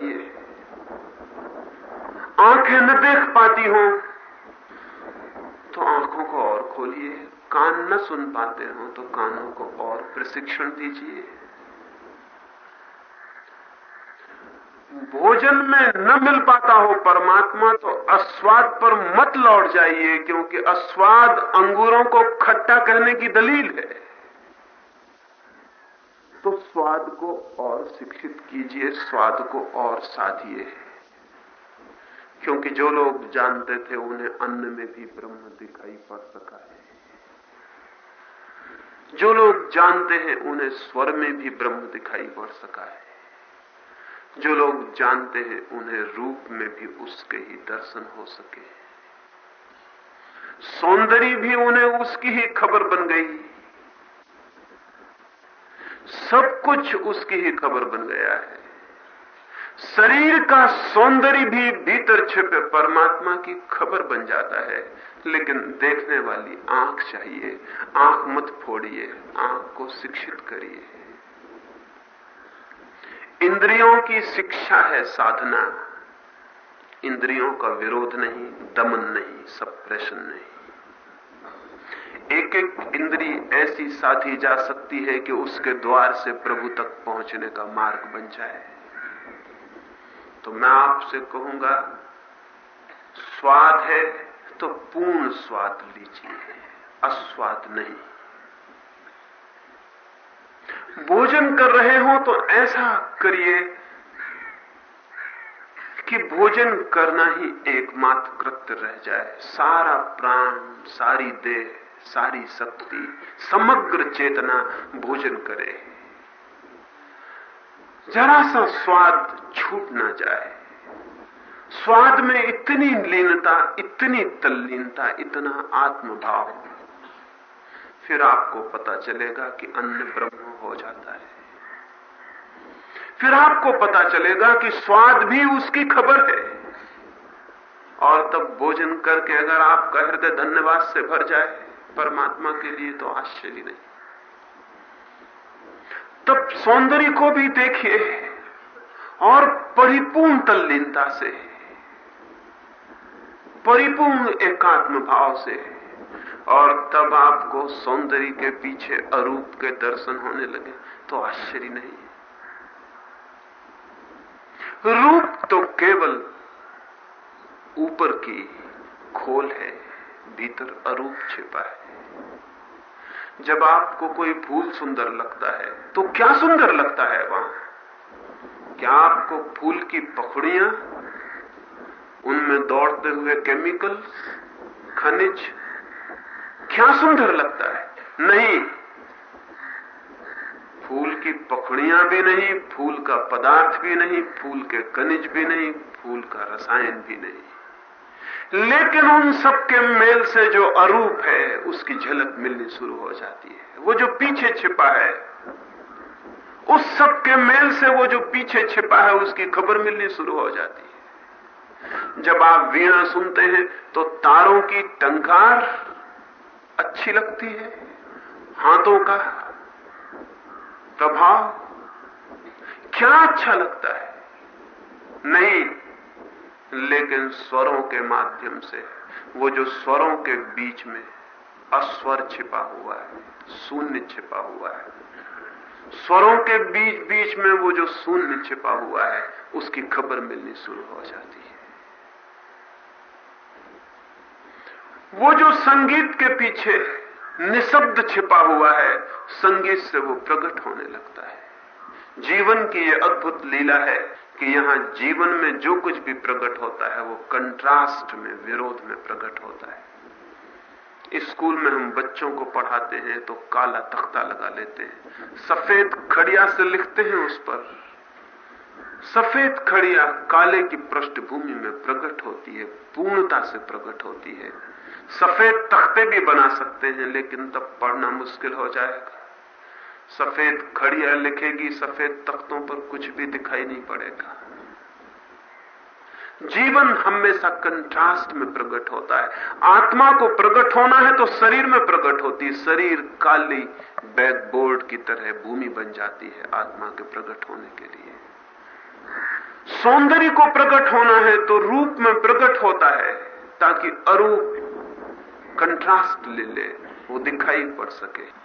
बढ़ाइए आँखें न देख पाती हो तो आँखों को और खोलिए। कान न सुन पाते हो तो कानों को और प्रशिक्षण दीजिए। भोजन में न मिल पाता हो परमात्मा तो अस्वाद पर मत लौट जाइए, क्योंकि अस्वाद अंगूरों को खट्टा कहने की दलील है। तो स्वाद को और शिक्षित कीजिए, स्वाद को और साधिए। क्योंकि जो लोग जानते थे, उन्हें अन्न में भी ब्रह्म दिखाई पड़ सका है। जो लोग जानते हैं, उन्हें स्वर में भी ब्रह्म दिखाई पड़ सका है। जो लोग जानते हैं, उन्हें रूप में भी उसके ही दर्शन हो सके सौंदर्य भी उन्हें उसकी ही खबर बन गई। सब कुछ उसकी ही खबर बन गया है। शरीर का सौंदर्य भी भीतर छिपे परमात्मा की खबर बन जाता है, लेकिन देखने वाली आँख चाहिए। आँख मत फोड़िए, आँख को शिक्षित करिए। इंद्रियों की शिक्षा है साधना। इंद्रियों का विरोध नहीं, दमन नहीं, सप्रेशन नहीं। एक एक इंद्री ऐसी साधी जा सकती है कि उसके द्वार से प्रभु तक पहुँचने का मार्ग बन जाए। तो मैं आपसे कहूँगा, स्वाद है तो पूर्ण स्वाद लीजिए, अस्वाद नहीं। भोजन कर रहे हो तो ऐसा करिए कि भोजन करना ही एकमात्र कृत्य रह जाए। सारा प्राण, सारी देह सारी शक्ति, समग्र चेतना भोजन करे। जरा सा स्वाद छूट ना जाए। स्वाद में इतनी लीनता, इतनी तल्लीनता, इतना आत्मभाव। फिर आपको पता चलेगा कि अन्न ब्रह्म हो जाता है। फिर आपको पता चलेगा कि स्वाद भी उसकी खबर है। और तब भोजन करके अगर आपका हृदय धन्यवाद से भर जाए परमात्मा के लिए तो आश्चर्य नहीं। तब सौंदर्य को भी देखिए और परिपूर्ण तल्लीनता से, परिपूर्ण एकात्म भाव से, और तब आपको सौंदर्य के पीछे अरूप के दर्शन होने लगे तो आश्चर्य नहीं। रूप तो केवल ऊपर की खोल है, भीतर अरूप छिपा है। जब आपको कोई फूल सुंदर लगता है तो क्या सुंदर लगता है वहाँ? क्या आपको फूल की पखड़ियाँ, उनमें दौड़ते हुए केमिकल खनिज, क्या सुंदर लगता है? नहीं। फूल की पखड़ियाँ भी नहीं, फूल का पदार्थ भी नहीं, फूल के खनिज भी नहीं, फूल का रसायन भी नहीं। लेकिन उन सब के मेल से जो अरूप है, उसकी झलक मिलनी शुरू हो जाती है। वो जो पीछे छिपा है, उस सब के मेल से वो जो पीछे छिपा है, उसकी खबर मिलनी शुरू हो जाती है। जब आप वीणा सुनते हैं तो तारों की टंकार अच्छी लगती है, हाथों का प्रभाव क्या अच्छा लगता है? नहीं लेकिन स्वरों के माध्यम से, वो जो स्वरों के बीच में अस्वर छिपा हुआ है, शून्य छिपा हुआ है। स्वरों के बीच बीच में वो जो शून्य छिपा हुआ है, उसकी खबर मिलनी शुरू हो जाती है। वो जो संगीत के पीछे निशब्द छिपा हुआ है, संगीत से वो प्रकट होने लगता है। जीवन की ये अद्भुत लीला है कि यहाँ जीवन में जो कुछ भी प्रकट होता है, वो कंट्रास्ट में, विरोध में प्रकट होता है। स्कूल में हम बच्चों को पढ़ाते हैं तो काला तख्ता लगा लेते हैं। सफ़ेद खड़िया से लिखते हैं उस पर। सफ़ेद खड़िया काले की पृष्ठभूमि में प्रकट होती है, पूर्णता से प्रकट होती है। सफ़ेद तख्ते भी बना सकते हैं, लेकिन तब पढ़ना मुश्किल हो जाएगा। सफ़ेद खड़िया लिखेगी, सफ़ेद तख्तों पर कुछ भी दिखाई नहीं पड़ेगा। जीवन हमेशा कंट्रास्ट में प्रकट होता है। आत्मा को प्रकट होना है तो शरीर में प्रकट होती शरीर काली बैकबोर्ड की तरह भूमि बन जाती है आत्मा के प्रकट होने के लिए। सौंदर्य को प्रकट होना है तो रूप में प्रकट होता है, ताकि अरूप कंट्रास्ट ले ले, वो दिखाई पड़ सके।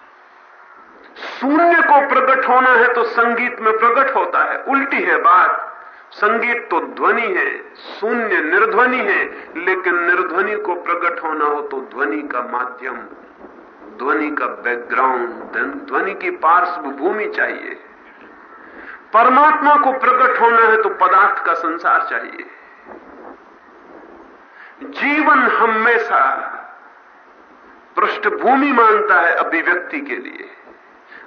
शून्य को प्रकट होना है तो संगीत में प्रकट होता है। उल्टी है बात। संगीत तो ध्वनि है, शून्य निर्ध्वनि है, लेकिन निर्ध्वनि को प्रकट होना हो तो ध्वनि का माध्यम, ध्वनि का बैकग्राउंड ध्वनि की पार्श्वभूमि चाहिए। परमात्मा को प्रकट होना है तो पदार्थ का संसार चाहिए। जीवन हमेशा पृष्ठभूमि माँगता है अभिव्यक्ति के लिए।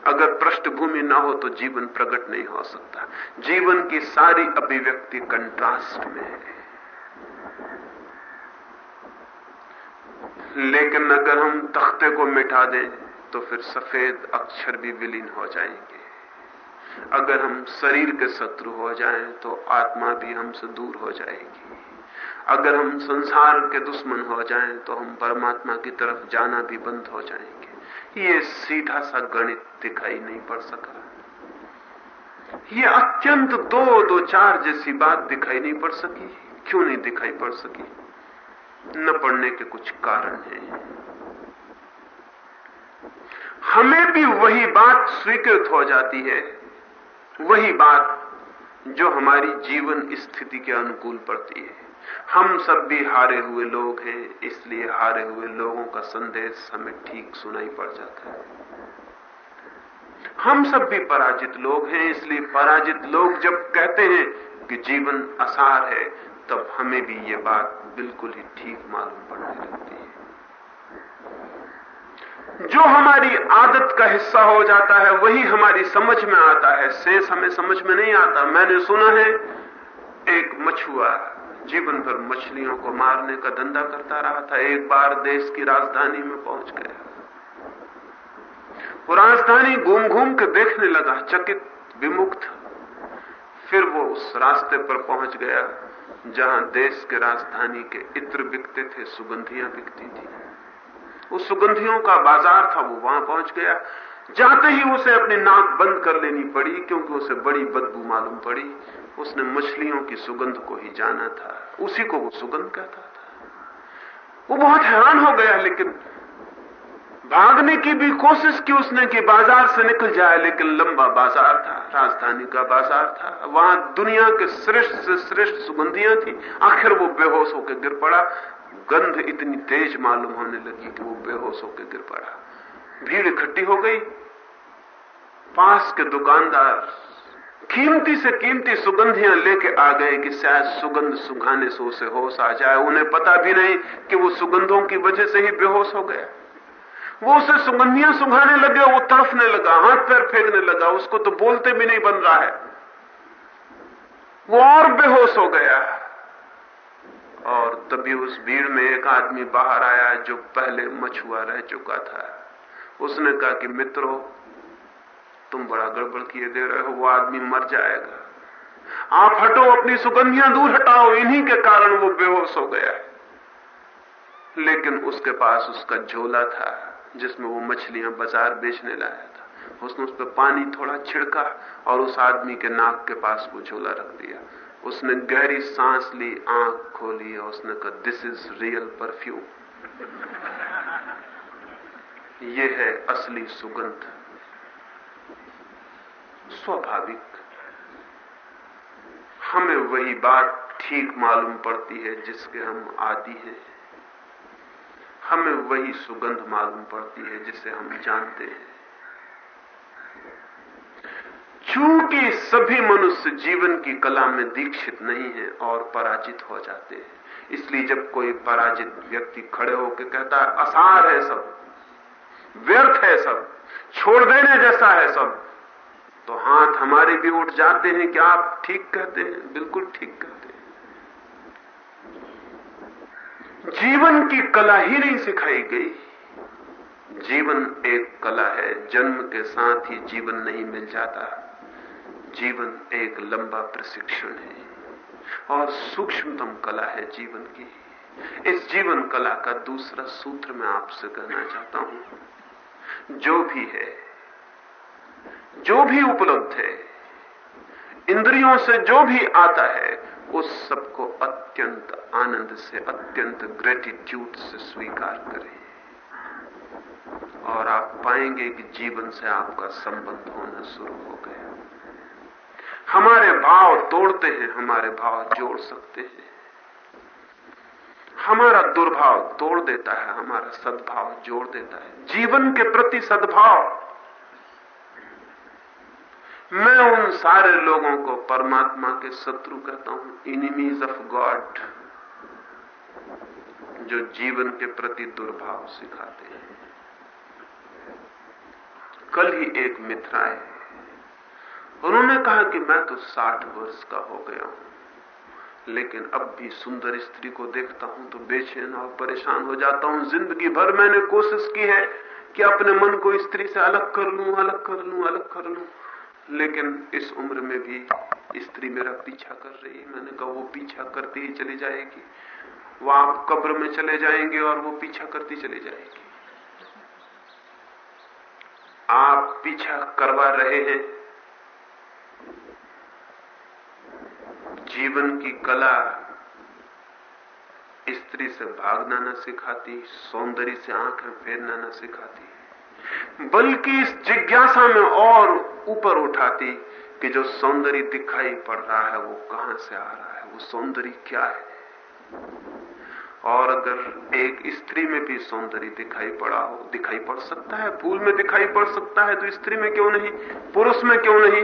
अगर पृष्ठभूमि ना हो तो जीवन प्रकट नहीं हो सकता। जीवन की सारी अभिव्यक्ति कंट्रास्ट में है। लेकिन अगर हम तख्ते को मिटा दें तो फिर सफ़ेद अक्षर भी विलीन हो जाएँगे। अगर हम शरीर के शत्रु हो जाएँ तो आत्मा भी हमसे दूर हो जाएगी। अगर हम संसार के दुश्मन हो जाएँ तो हम परमात्मा की तरफ़ जाना भी बंद हो जाएँगे। ये सीधा सा गणित दिखाई नहीं पड़ सका। ये अत्यंत दो दो, चार जैसी बात दिखाई नहीं पड़ सकी। क्यों नहीं दिखाई पड़ सकी? न पढ़ने के कुछ कारण हैं। हमें भी वही बात स्वीकृत हो जाती है। वही बात जो हमारी जीवन स्थिति के अनुकूल पड़ती है। हम सब भी हारे हुए लोग हैं, इसलिए हारे हुए लोगों का संदेश हमें ठीक सुनाई पड़ जाता है। हम सब भी पराजित लोग हैं, इसलिए पराजित लोग जब कहते हैं कि जीवन असार है, तब हमें भी ये बात बिल्कुल ही ठीक मालूम पड़ने लगती है। जो हमारी आदत का हिस्सा हो जाता है, वही हमारी समझ में आता है। शेष हमें समझ में नहीं आता। मैंने सुना है, एक मछुआ जीवन भर मछलियों को मारने का धंधा करता रहा था, एक बार देश की राजधानी में पहुँच गया। वो राजधानी घूम घूम के देखने लगा, चकित, विमुक्त। फिर वो उस रास्ते पर पहुँच गया, जहाँ देश के राजधानी के इत्र बिकते थे, सुगंधियाँ बिकती थी। उस सुगंधियों का बाज़ार था, वो वहाँ पहुँच गया। जाते ही उसे अपनी नाक बंद कर लेनी पड़ी, क्योंकि उसे बड़ी बदबू मालूम पड़ी। उसने मछलियों की सुगंध को ही जाना था। उसी को वो सुगंध कहता था। वो बहुत हैरान हो गया, लेकिन भागने की भी कोशिश की उसने कि बाज़ार से निकल जाए, लेकिन लंबा बाज़ार था, राजधानी का बाज़ार था। वहाँ दुनिया के श्रेष्ठ से श्रेष्ठ सुगंधियाँ थी। आखिर वो बेहोश होकर गिर पड़ा। गंध इतनी तेज मालूम होने लगी कि वो बेहोश होकर गिर पड़ा। भीड़ इकट्ठी हो गई। पास के दुकानदार कीमती से कीमती सुगंधियाँ लेके आ गए कि शायद सुगंध सुघाने से उसे होश आ जाए। उन्हें पता भी नहीं कि वो सुगंधों की वजह से ही बेहोश हो गया। वो उसे सुगंधियाँ सुखाने लगे, वो तड़फने लगा, हाथ पैर फेंकने लगा, उसको तो बोलते भी नहीं बन रहा है। वो और बेहोश हो गया। और तभी उस भीड़ में एक आदमी बाहर आया जो पहले मछुआ रह चुका था। उसने कहा कि मित्रों तुम बड़ा गड़बड़ किए दे रहे हो, वो आदमी मर जाएगा। आप हटो, अपनी सुगंधियाँ दूर हटाओ, इन्हीं के कारण वो बेहोश हो गया लेकिन उसके पास उसका झोला था, जिसमें वो मछलियाँ बाज़ार बेचने लाया था। उसने उस पर पानी थोड़ा छिड़का और उस आदमी के नाक के पास वो झोला रख दिया। उसने गहरी सांस ली, आँख खोली और उसने कहा दिस इज़ रियल परफ्यूम ये है असली सुगंध। स्वाभाविक। हमें वही बात ठीक मालूम पड़ती है जिसके हम आदि हैं। हमें वही सुगंध मालूम पड़ती है जिसे हम जानते हैं। चूँकि सभी मनुष्य जीवन की कला में दीक्षित नहीं है और पराजित हो जाते हैं, इसलिए जब कोई पराजित व्यक्ति खड़े होकर कहता है, असार है सब, व्यर्थ है सब, छोड़ देने जैसा है सब तो हाथ हमारे भी उठ जाते हैं कि आप ठीक कहते हैं, बिल्कुल ठीक कहते हैं। जीवन की कला ही नहीं सिखाई गई। जीवन एक कला है, जन्म के साथ ही जीवन नहीं मिल जाता। जीवन एक लंबा प्रशिक्षण है, और सूक्ष्मतम कला है जीवन की। इस जीवन कला का दूसरा सूत्र मैं आपसे कहना चाहता हूँ। जो भी है जो भी उपलब्ध है, इंद्रियों से जो भी आता है उस सबको अत्यंत आनंद से, अत्यंत ग्रेटिट्यूड से स्वीकार करें। और आप पाएँगे कि जीवन से आपका संबंध होना शुरू हो गया। हमारे भाव तोड़ते हैं, हमारे भाव जोड़ सकते हैं। हमारा दुर्भाव तोड़ देता है, हमारा सद्भाव जोड़ देता है। जीवन के प्रति सद्भाव मैं उन सारे लोगों को परमात्मा के शत्रु कहता हूँ इनिमीज ऑफ़ गॉड जो जीवन के प्रति दुर्भाव सिखाते हैं। कल ही एक मित्र आए, उन्होंने कहा कि मैं तो साठ वर्ष का हो गया हूँ, लेकिन अब भी सुंदर स्त्री को देखता हूँ तो बेचैन और परेशान हो जाता हूँ। ज़िंदगी भर मैंने कोशिश की है कि अपने मन को स्त्री से अलग कर लू, अलग कर लू, अलग कर लूँ। लेकिन इस उम्र में भी स्त्री मेरा पीछा कर रही है। मैंने कहा, वो पीछा करती ही चली जाएगी। वो आप कब्र में चले जाएँगे और वो पीछा करती चली जाएगी। आप पीछा करवा रहे हैं। जीवन की कला स्त्री से भागना न सिखाती, सौंदर्य से आँखें फेरना न सिखाती। बल्कि इस जिज्ञासा में और ऊपर उठाती कि जो सौंदर्य दिखाई पड़ रहा है, वो कहाँ से आ रहा है? वो सौंदर्य क्या है? और अगर एक स्त्री में भी सौंदर्य दिखाई पड़ा हो, दिखाई पड़ सकता है? फूल में दिखाई पड़ सकता है तो स्त्री में क्यों नहीं? पुरुष में क्यों नहीं?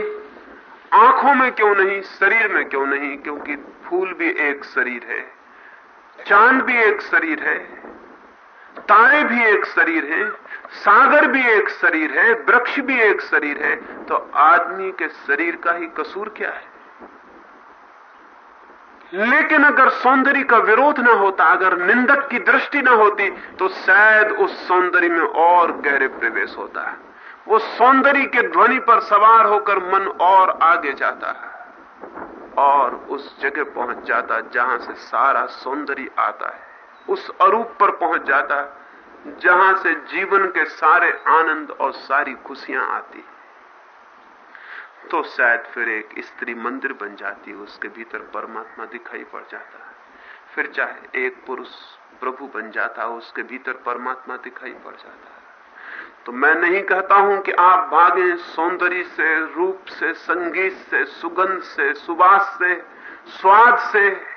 आँखों में क्यों नहीं? शरीर में क्यों नहीं? क्योंकि फूल भी एक शरीर है, चाँद भी एक शरीर है। तारे भी एक शरीर है, सागर भी एक शरीर है, वृक्ष भी एक शरीर है तो आदमी के शरीर का ही कसूर क्या है? लेकिन अगर सौंदर्य का विरोध ना होता, अगर निंदक की दृष्टि ना होती तो शायद उस सौंदर्य में और गहरे प्रवेश होता है। वो सौंदर्य के ध्वनि पर सवार होकर मन और आगे जाता है, और उस जगह पहुँच जाता जहाँ से सारा सौंदर्य आता है। उस अरूप पर पहुँच जाता, जहाँ से जीवन के सारे आनंद और सारी खुशियाँ आती। तो शायद फिर एक स्त्री मंदिर बन जाती, उसके भीतर परमात्मा दिखाई पड़ जाता। है फिर चाहे एक पुरुष प्रभु बन जाता, उसके भीतर परमात्मा दिखाई पड़ जाता। है तो मैं नहीं कहता हूँ कि आप भागें सौंदर्य से, रूप से, संगीत से, सुगंध से सुबास से, स्वाद से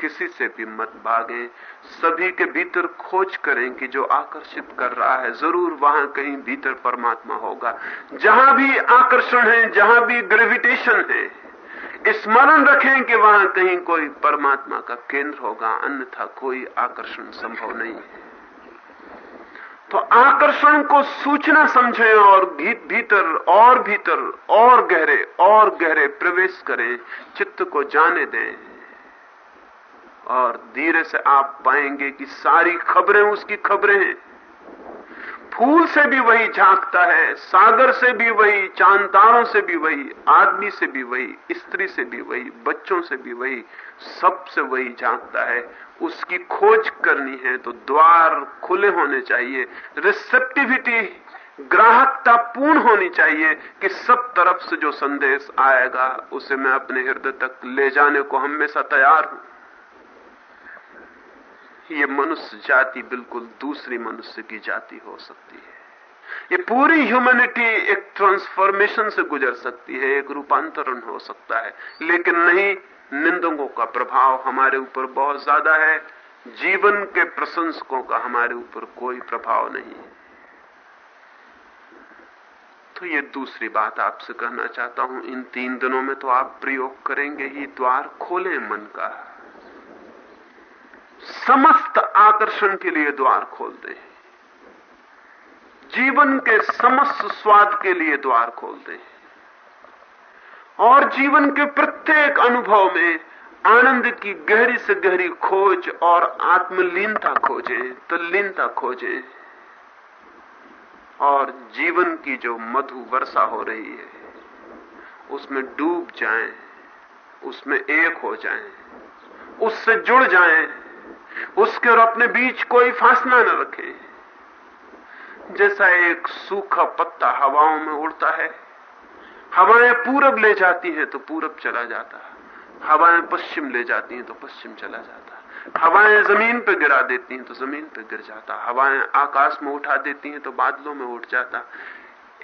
किसी से भी मत भागे। सभी के भीतर खोज करें कि जो आकर्षित कर रहा है, ज़रूर वहाँ कहीं भीतर परमात्मा होगा। जहाँ भी आकर्षण है, जहाँ भी ग्रेविटेशन है, स्मरण रखें कि वहाँ कहीं कोई परमात्मा का केंद्र होगा, अन्यथा कोई आकर्षण संभव नहीं है। तो आकर्षण को सूचना समझें और भीतर और भीतर और गहरे और गहरे प्रवेश करें। चित्त को जाने दें। और धीरे से आप पाएँगे कि सारी खबरें उसकी खबरें हैं। फूल से भी वही झांकता है, सागर से भी वही चाँद तारों से भी वही, आदमी से भी वही, स्त्री से भी वही, बच्चों से भी वही सबसे वही झांकता है। उसकी खोज करनी है तो द्वार खुले होने चाहिए रिसेप्टिविटी ग्राहकता पूर्ण होनी चाहिए कि सब तरफ़ से जो संदेश आएगा, उसे मैं अपने हृदय तक ले जाने को हमेशा तैयार हूँ। ये मनुष्य जाति बिल्कुल दूसरी मनुष्य की जाति हो सकती है। ये पूरी ह्यूमैनिटी एक ट्रांसफॉर्मेशन से गुजर सकती है, एक रूपांतरण हो सकता है। लेकिन नहीं निंदकों का प्रभाव हमारे ऊपर बहुत ज़्यादा है। जीवन के प्रशंसकों का हमारे ऊपर कोई प्रभाव नहीं। है तो ये दूसरी बात आपसे कहना चाहता हूँ, इन तीन दिनों में तो आप प्रयोग करेंगे ही, द्वार खोले मन का। समस्त आकर्षण के लिए द्वार खोल दे। जीवन के समस्त स्वाद के लिए द्वार खोल दे। और जीवन के प्रत्येक अनुभव में आनंद की गहरी से गहरी खोज और आत्मलीनता खोजें तल्लीनता खोजें। और जीवन की जो मधु वर्षा हो रही है उसमें डूब जाएँ उसमें एक हो जाएँ, उससे जुड़ जाएँ, उसके और अपने बीच कोई फासला न रखे। जैसा एक सूखा पत्ता हवाओं में उड़ता है, हवाएँ पूरब ले जाती हैं तो पूरब चला जाता है, हवाएँ पश्चिम ले जाती हैं तो पश्चिम चला जाता है, हवाएँ ज़मीन पर गिरा देती हैं तो ज़मीन पर गिर जाता हवाएँ आकाश में उठा देती हैं तो बादलों में उठ जाता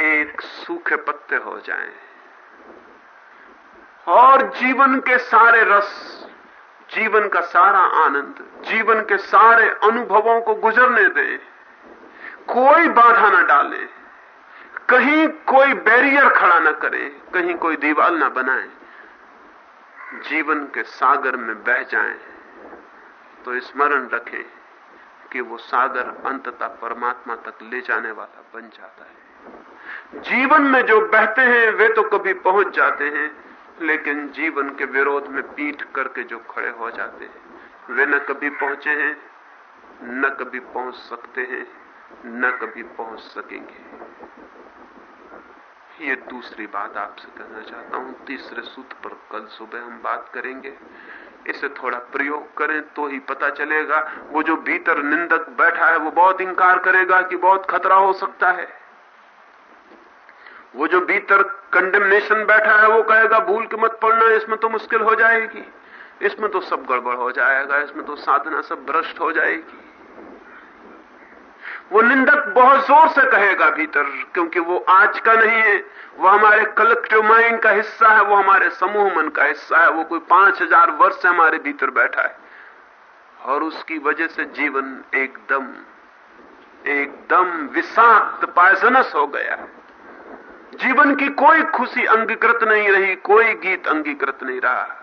एक सूखे पत्ते हो जाएँ। और जीवन के सारे रस जीवन का सारा आनंद, जीवन के सारे अनुभवों को गुजरने दें। कोई बाधा न डाले। कहीं कोई बैरियर खड़ा न करे। कहीं कोई दीवार न बनाए। जीवन के सागर में बह जाएँ। तो स्मरण रखें कि वो सागर अंततः परमात्मा तक ले जाने वाला बन जाता है। जीवन में जो बहते हैं, वे तो कभी पहुँच जाते हैं। लेकिन जीवन के विरोध में पीठ करके जो खड़े हो जाते हैं, वे न कभी पहुँचे हैं, न कभी पहुँच सकते हैं, न कभी पहुँच सकेंगे। ये दूसरी बात आपसे कहना चाहता हूँ, तीसरे सूत्र पर कल सुबह हम बात करेंगे। इसे थोड़ा प्रयोग करें तो ही पता चलेगा, वो जो भीतर निंदक बैठा है, वो बहुत इंकार करेगा कि बहुत खतरा हो सकता है। वो जो भीतर कंडेमनेशन बैठा है, वो कहेगा, भूल के मत पड़ना, इसमें तो मुश्किल हो जाएगी। इसमें तो सब गड़बड़ हो जाएगा, इसमें तो साधना सब भ्रष्ट हो जाएगी। वो निंदक बहुत ज़ोर से कहेगा भीतर, क्योंकि वो आज का नहीं है। वो हमारे कलेक्टिव माइंड का हिस्सा है, वो हमारे समूह मन का हिस्सा है। वो कोई पाँच हज़ार वर्ष से हमारे भीतर बैठा है। और उसकी वजह से जीवन एकदम एकदम विषाक्त पायजनस हो गया है। जीवन की कोई खुशी अंगीकृत नहीं रही, कोई गीत अंगीकृत नहीं रहा।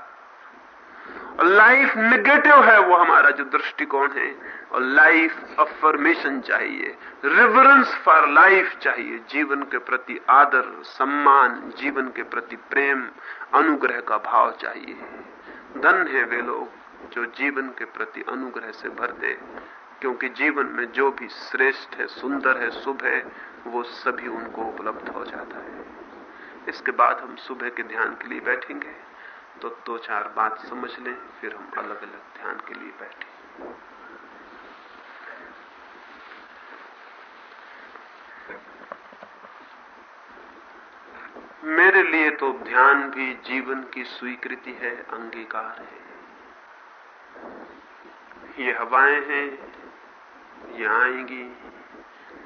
लाइफ निगेटिव है वो हमारा जो दृष्टिकोण है। और लाइफ अफर्मेशन चाहिए रिवरेंस फॉर लाइफ चाहिए, जीवन के प्रति आदर, सम्मान, जीवन के प्रति प्रेम, अनुग्रह का भाव चाहिए। धन है वे लोग जो जीवन के प्रति अनुग्रह से भर दे क्योंकि जीवन में जो भी श्रेष्ठ है, सुंदर है, शुभ है, वो सभी उनको उपलब्ध हो जाता है। इसके बाद हम सुबह के ध्यान के लिए बैठेंगे। तो दो चार बात समझ लें, फिर हम अलग अलग ध्यान के लिए बैठे। मेरे लिए तो ध्यान भी जीवन की स्वीकृति है, अंगीकार है। ये हवाएँ हैं ये आएँगी,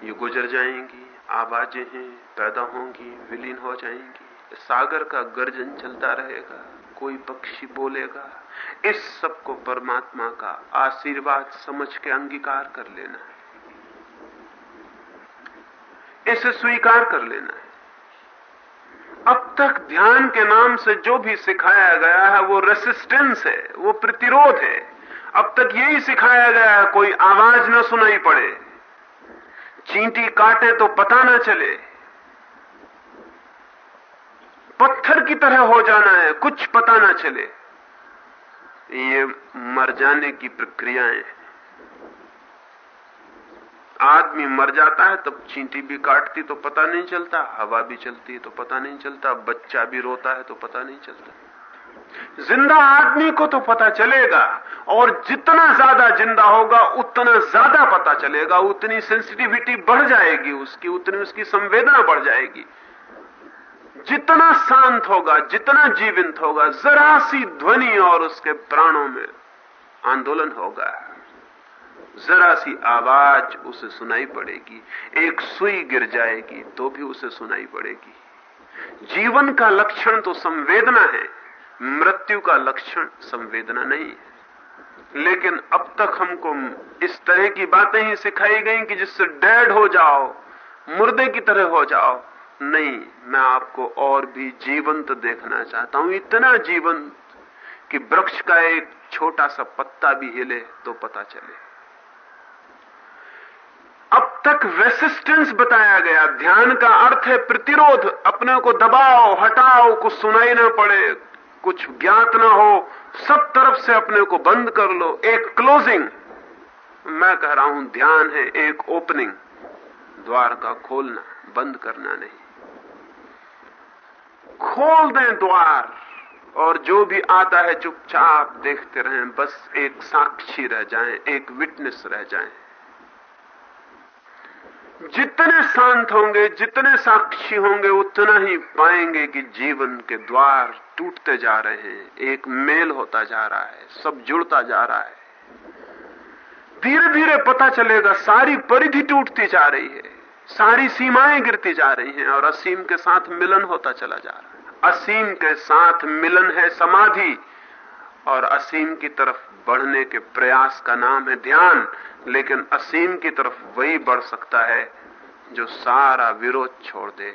ये गुजर जाएँगी आवाज़ें हैं, पैदा होंगी, विलीन हो जाएँगी। सागर का गर्जन चलता रहेगा, कोई पक्षी बोलेगा। इस सबको परमात्मा का आशीर्वाद समझ के अंगीकार कर लेना है। इसे स्वीकार कर लेना है। अब तक ध्यान के नाम से जो भी सिखाया गया है, वो रेसिस्टेंस है, वो प्रतिरोध है। अब तक यही सिखाया गया है, कोई आवाज़ न सुनाई पड़े। चींटी काटे तो पता ना चले। पत्थर की तरह हो जाना है, कुछ पता ना चले। ये मर जाने की प्रक्रियाएँ आदमी मर जाता है, तब चींटी भी काटती तो पता नहीं चलता, हवा भी चलती है तो पता नहीं चलता, बच्चा भी रोता है तो पता नहीं चलता। ज़िंदा आदमी को तो पता चलेगा, और जितना ज़्यादा ज़िंदा होगा, उतना ज़्यादा पता चलेगा। उतनी सेंसिटिविटी बढ़ जाएगी उसकी, उतनी उसकी संवेदना बढ़ जाएगी। जितना शांत होगा, जितना जीवंत होगा, जरा सी ध्वनि और उसके प्राणों में आंदोलन होगा। जरा सी आवाज़ उसे सुनाई पड़ेगी। एक सुई गिर जाएगी तो भी उसे सुनाई पड़ेगी। जीवन का लक्षण तो संवेदना है। मृत्यु का लक्षण संवेदना नहीं है। लेकिन अब तक हमको इस तरह की बातें ही सिखाई गई कि जिससे डेड हो जाओ, मुर्दे की तरह हो जाओ। नहीं, मैं आपको और भी जीवंत देखना चाहता हूँ। इतना जीवंत कि वृक्ष का एक छोटा सा पत्ता भी हिले तो पता चले। अब तक रेसिस्टेंस बताया गया। ध्यान का अर्थ है प्रतिरोध। अपने को दबाओ, हटाओ, कुछ सुनाई ना पड़े। कुछ ज्ञात ना हो सब तरफ़ से अपने को बंद कर लो। एक क्लोजिंग मैं कह रहा हूँ ध्यान है एक ओपनिंग द्वार का खोलना बंद करना नहीं। खोल दें द्वार और जो भी आता है चुपचाप देखते रहें बस एक साक्षी रह जाएँ, एक विटनेस रह जाएँ। जितने शांत होंगे, जितने साक्षी होंगे, उतना ही पाएँगे कि जीवन के द्वार टूटते जा रहे हैं। एक मेल होता जा रहा है, सब जुड़ता जा रहा है। धीरे धीरे पता चलेगा, सारी परिधि टूटती जा रही है, सारी सीमाएँ गिरती जा रही हैं और असीम के साथ मिलन होता चला जा रहा है। असीम के साथ मिलन है समाधि और असीम की तरफ़ बढ़ने के प्रयास का नाम है ध्यान, लेकिन असीम की तरफ़ वही बढ़ सकता है जो सारा विरोध छोड़ दे।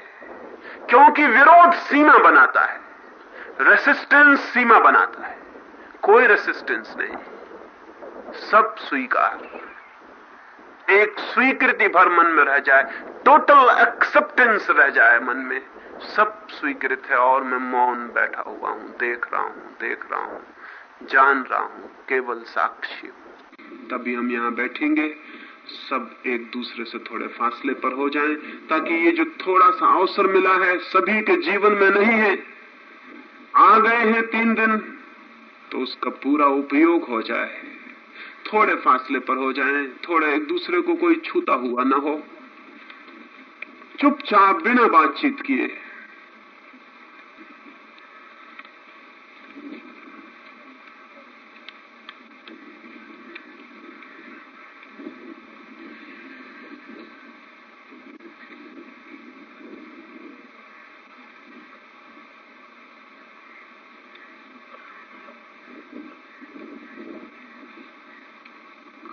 क्योंकि विरोध सीमा बनाता है रेसिस्टेंस सीमा बनाता है, कोई रेसिस्टेंस नहीं, सब स्वीकार। एक स्वीकृति भर मन में रह जाए टोटल एक्सेप्टेंस रह जाए मन में, सब स्वीकृत है और मैं मौन बैठा हुआ हूँ, देख रहा हूँ, देख रहा हूँ। जान रहा हूँ केवल साक्षी तभी हम यहाँ बैठेंगे सब एक दूसरे से थोड़े फासले पर हो जाएँ ताकि ये जो थोड़ा सा अवसर मिला है सभी के जीवन में नहीं है। आ गए हैं तीन दिन तो उसका पूरा उपयोग हो जाए। थोड़े फासले पर हो जाएँ, थोड़े एक दूसरे को कोई छूता हुआ ना हो। चुपचाप बिना बातचीत किए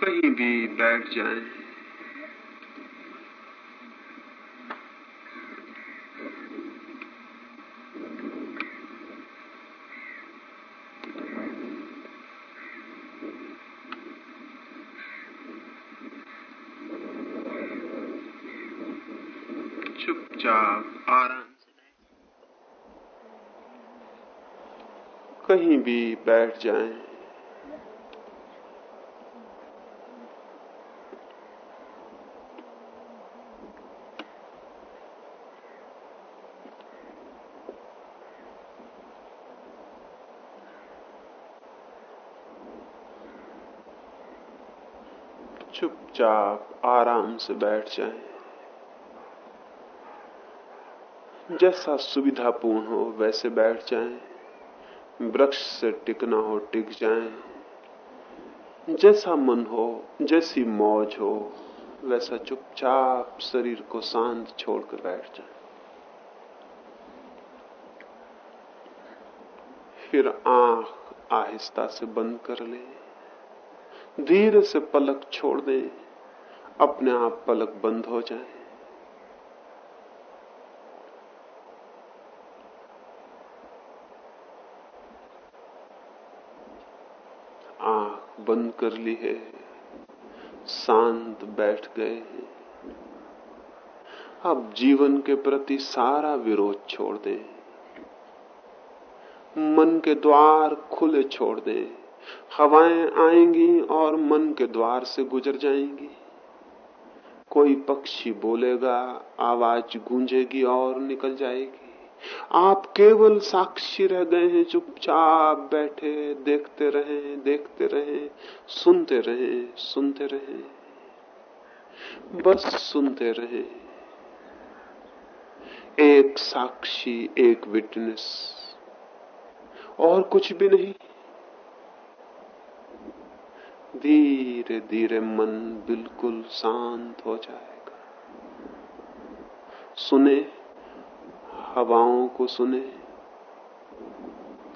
कहीं भी बैठ जाएँ। चुपचाप आराम से कहीं भी बैठ जाएँ। चुपचाप आराम से बैठ जाएँ। जैसा सुविधापूर्ण हो वैसे बैठ जाएँ। वृक्ष से टिकना हो टिक जाएँ। जैसा मन हो, जैसी मौज हो, वैसा चुपचाप शरीर को शांत छोड़कर बैठ जाए। फिर आँख आहिस्ता से बंद कर ले। धीरे से पलक छोड़ दे। अपने आप पलक बंद हो जाए। आँख बंद कर ली है, शांत बैठ गए हैं। अब जीवन के प्रति सारा विरोध छोड़ दें। मन के द्वार खुले छोड़ दें। हवाएँ आएँगी और मन के द्वार से गुजर जाएँगी। कोई पक्षी बोलेगा, आवाज़ गूंजेगी और निकल जाएगी। आप केवल साक्षी रह गए हैं, चुपचाप बैठे, देखते रहे देखते रहे, सुनते रहे सुनते रहे, बस सुनते रहे। एक साक्षी, एक विटनेस, और कुछ भी नहीं। धीरे धीरे मन बिल्कुल शांत हो जाएगा। सुने, हवाओं को सुने,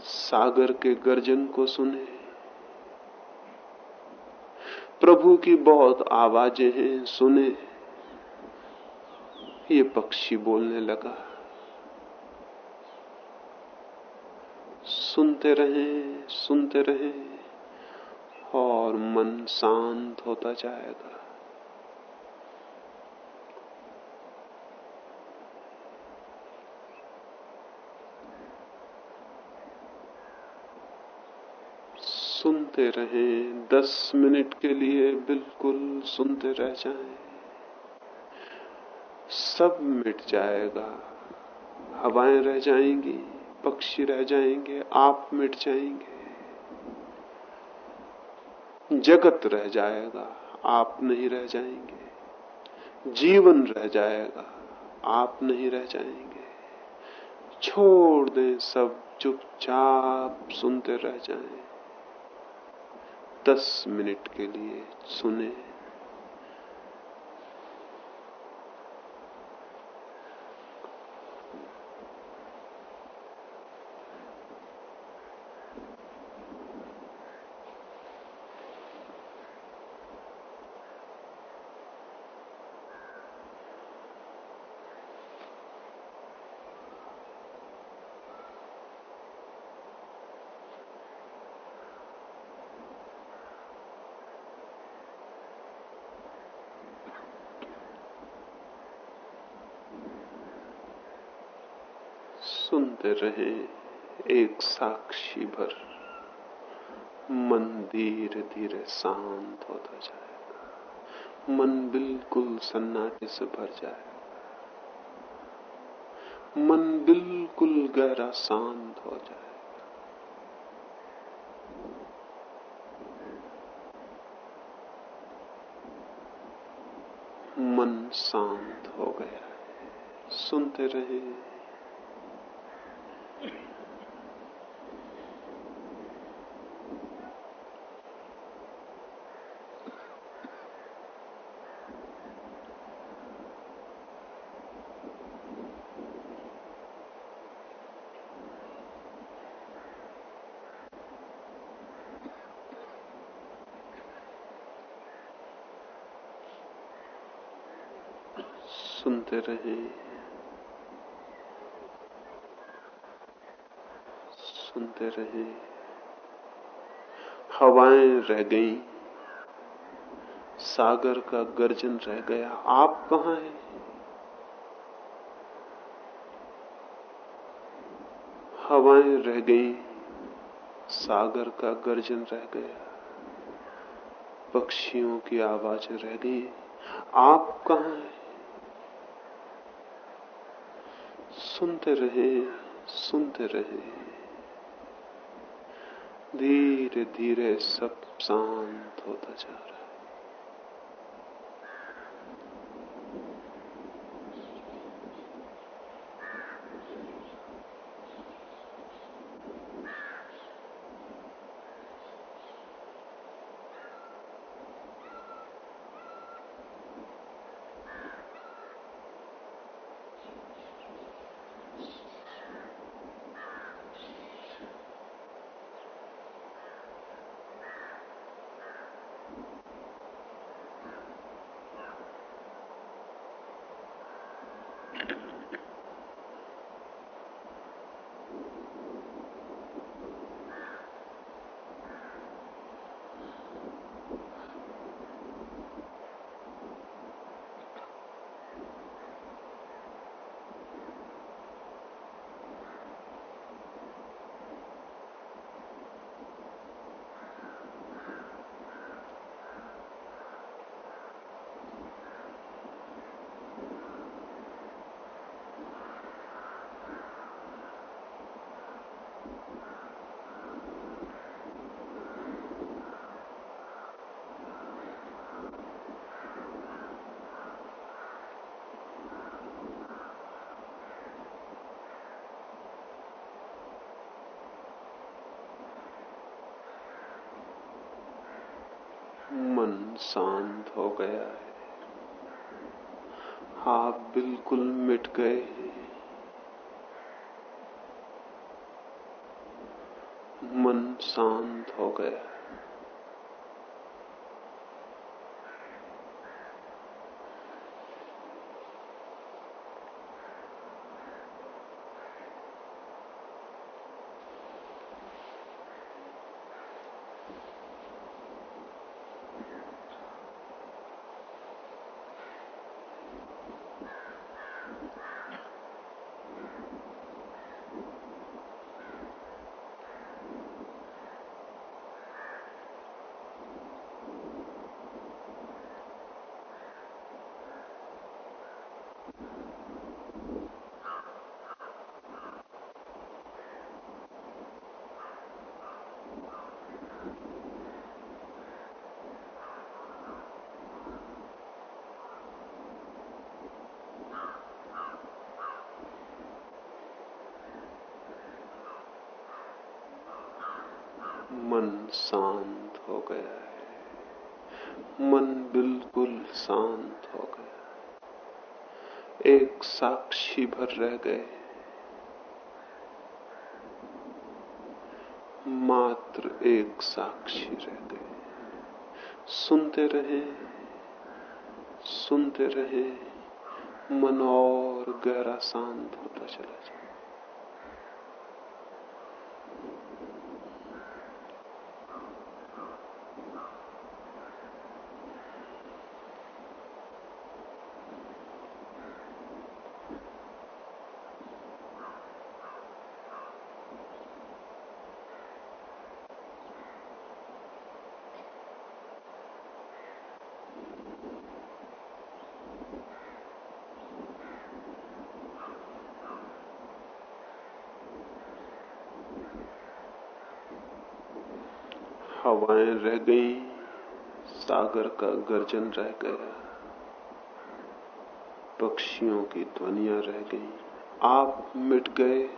सागर के गर्जन को सुने। प्रभु की बहुत आवाज़ें हैं, सुने। ये पक्षी बोलने लगा। सुनते रहे सुनते रहे। और मन शांत होता जाएगा। सुनते रहें, दस मिनट के लिए बिल्कुल सुनते रह जाएँ। सब मिट जाएगा। हवाएँ रह जाएँगी, पक्षी रह जाएँगे, आप मिट जाएँगे। जगत रह जाएगा, आप नहीं रह जाएँगे। जीवन रह जाएगा, आप नहीं रह जाएँगे। छोड़ दें सब, चुपचाप सुनते रह जाएँ। दस मिनट के लिए सुने। सुनते रहे एक साक्षी भर। मन धीरे धीरे शांत होता जाएगा मन बिल्कुल सन्नाटे से भर जाएगा मन बिल्कुल गहरा शांत हो जाए। मन शांत हो गया सुनते रहे सुनते रहे सुनते रहे। हवाएँ रह गई, सागर का गर्जन रह गया। आप कहा हैं? हवाएँ रह गई, सागर का गर्जन रह गया। पक्षियों की आवाज़ें रह गई। आप कहा हैं? सुनते रहे सुनते रहे। धीरे धीरे सब शांत होता जा रहा है। मन शांत हो गया है। आप बिल्कुल मिट गए मन मन शांत हो गया है। मन बिल्कुल शांत हो गया एक साक्षी भर रह गए मात्र एक साक्षी रह गए सुनते रहे सुनते रहे, मन और गहरा शांत होता चला जाए। हवाएँ रह गई सागर का गर्जन रह गया। पक्षियों की ध्वनिया रह गई। आप मिट गए।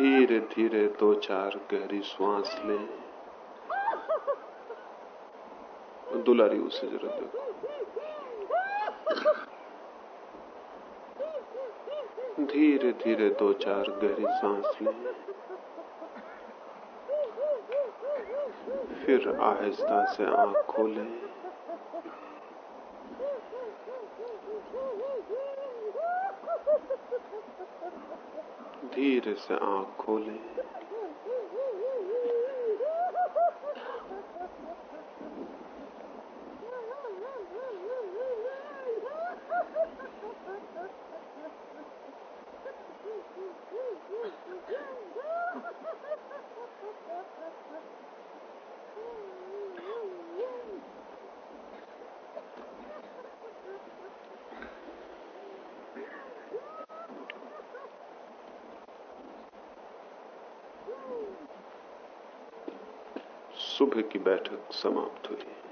धीरे धीरे दो चार गहरी श्वास लें। दुलारी उसे जरा देखो धीरे धीरे दो चार गहरी सांस लें। फिर आहिस्ता से आँख खोलें। धीरे से आँख खोलें सुबह की बैठक समाप्त हुई।